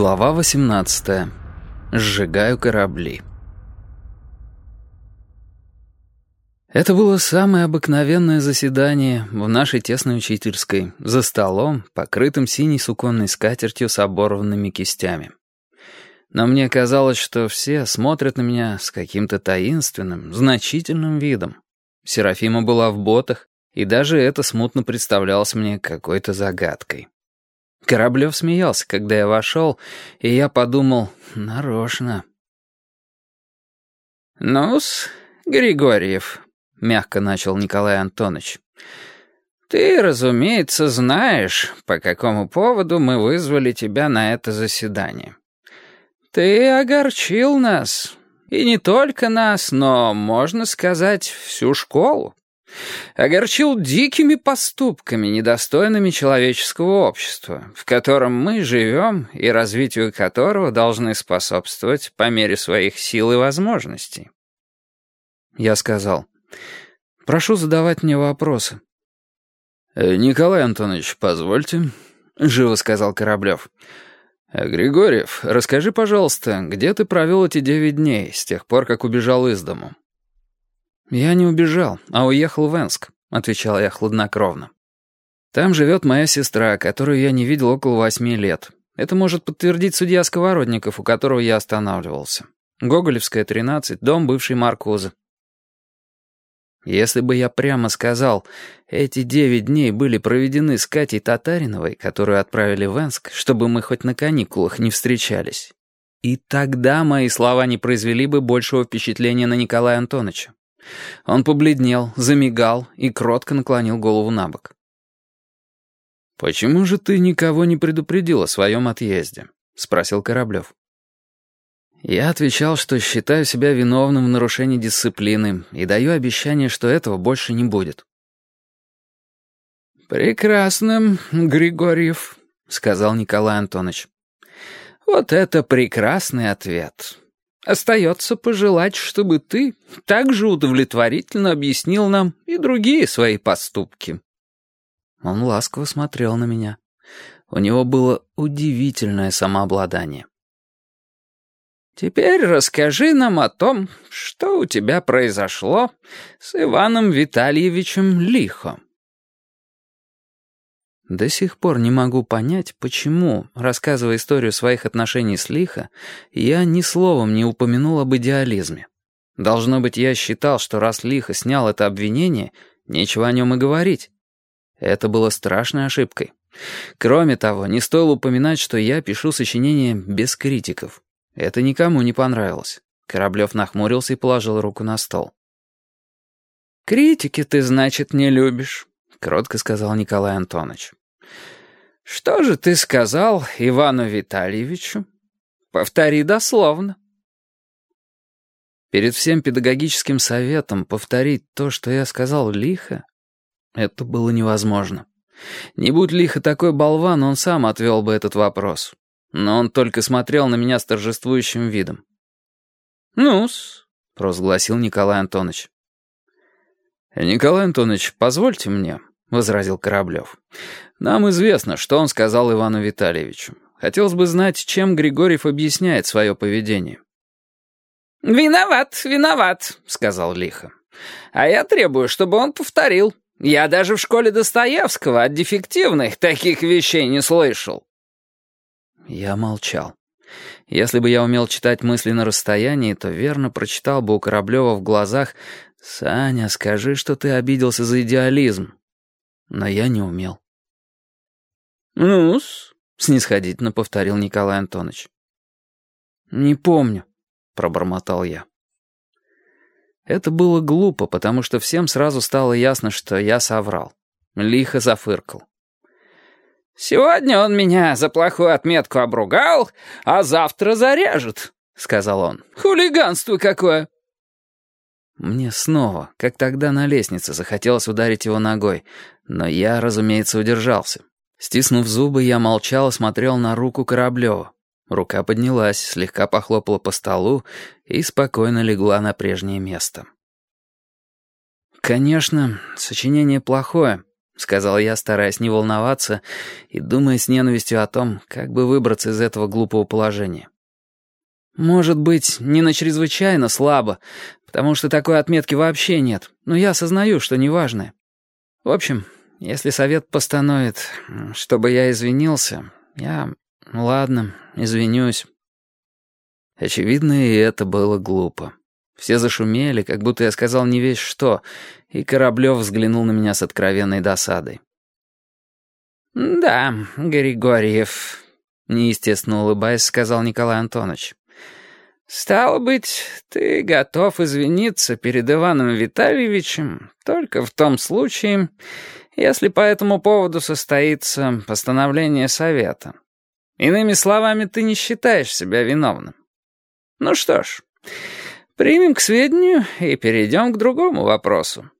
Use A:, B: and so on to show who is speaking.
A: Глава 18. Сжигаю корабли. Это было самое обыкновенное заседание в нашей тесной учительской, за столом, покрытым синей суконной скатертью с оборванными кистями. Но мне казалось, что все смотрят на меня с каким-то таинственным, значительным видом. Серафима была в ботах, и даже это смутно представлялось мне какой-то загадкой. Кораблев смеялся, когда я вошел, и я подумал, нарочно.
B: «Ну-с, Григорьев», — мягко начал Николай Антонович, «ты, разумеется, знаешь, по какому поводу мы вызвали тебя на это заседание. Ты огорчил нас, и не только нас, но, можно сказать, всю школу. Огорчил дикими поступками, недостойными человеческого общества, в котором мы живем и развитию которого должны способствовать по мере своих сил и возможностей.
A: Я сказал, прошу задавать мне вопросы.
C: «Э, «Николай Антонович, позвольте», — живо сказал Кораблев. «Э, «Григорьев, расскажи, пожалуйста, где ты провел эти девять дней, с тех пор, как убежал из дому?»
A: «Я не убежал, а уехал в Энск», — отвечал я хладнокровно. «Там живет моя сестра, которую я не видел около восьми лет. Это может подтвердить судья Сковородников, у которого я останавливался. Гоголевская, 13, дом бывшей Маркозы. Если бы я прямо сказал, эти девять дней были проведены с Катей Татариновой, которую отправили в Энск, чтобы мы хоть на каникулах не встречались, и тогда мои слова не произвели бы большего впечатления на Николая Антоновича. Он побледнел, замигал и кротко наклонил голову на бок.
C: «Почему же ты никого не предупредил о своем отъезде?» — спросил Кораблев.
A: Я отвечал, что считаю себя виновным в нарушении дисциплины и даю обещание, что этого больше не будет.
B: «Прекрасно, Григорьев», — сказал Николай Антонович. «Вот это прекрасный ответ. Остается пожелать, чтобы ты также удовлетворительно объяснил нам и другие свои поступки».
A: Он ласково смотрел на меня. У него было удивительное самообладание.
B: «Теперь расскажи нам о том, что у тебя произошло с Иваном Витальевичем Лихо».
A: До сих пор не могу понять, почему, рассказывая историю своих отношений с Лихо, я ни словом не упомянул об идеализме. Должно быть, я считал, что раз Лихо снял это обвинение, нечего о нем и говорить. Это было страшной ошибкой. Кроме того, не стоило упоминать, что я пишу сочинение без критиков. Это никому не понравилось. Кораблев нахмурился и положил руку на стол.
B: «Критики ты, значит, не любишь», — кротко сказал Николай Антонович. «Что же ты сказал Ивану Витальевичу? Повтори дословно».
A: Перед всем педагогическим советом повторить то, что я сказал лихо, это было невозможно. Не будь лихо такой болван, он сам отвел бы этот вопрос. Но он только смотрел на меня с торжествующим видом.
B: «Ну-с», —
A: провозгласил Николай Антонович.
C: «Николай Антонович, позвольте мне», — возразил Кораблев. «Нам известно, что он сказал Ивану Витальевичу. Хотелось бы знать, чем Григорьев объясняет свое поведение».
B: «Виноват, виноват», — сказал Лихо. «А я требую, чтобы он повторил. Я даже в школе Достоевского от дефективных таких вещей не слышал».
A: Я молчал. Если бы я умел читать мысли на расстоянии, то верно прочитал бы у Кораблева в глазах «Саня, скажи, что ты обиделся за идеализм» но я не умел.
B: «Ну-с», —
A: снисходительно повторил Николай Антонович. «Не помню», — пробормотал я. Это было глупо, потому что всем сразу стало ясно, что я соврал. Лихо зафыркал.
B: «Сегодня он меня за плохую отметку обругал, а завтра зарежет», — сказал он. «Хулиганство какое!»
A: Мне снова, как тогда на лестнице, захотелось ударить его ногой, но я, разумеется, удержался. Стиснув зубы, я молчал и смотрел на руку Кораблева. Рука поднялась, слегка похлопала по столу и спокойно легла на прежнее место. «Конечно, сочинение плохое», — сказал я, стараясь не волноваться и думая с ненавистью о том, как бы выбраться из этого глупого положения. «Может быть, не на чрезвычайно слабо, потому что такой отметки вообще нет, но я осознаю, что неважное. В общем, если совет постановит, чтобы я извинился, я... Ладно, извинюсь». Очевидно, и это было глупо. Все зашумели, как будто я сказал не весь что, и Кораблев взглянул на меня с откровенной досадой.
B: «Да, Григорьев», — неестественно улыбаясь, сказал Николай Антонович. «Стало быть, ты готов извиниться перед Иваном Витальевичем только в том случае, если по этому поводу состоится постановление совета. Иными словами, ты не считаешь себя виновным. Ну что ж, примем к сведению и перейдем к другому вопросу.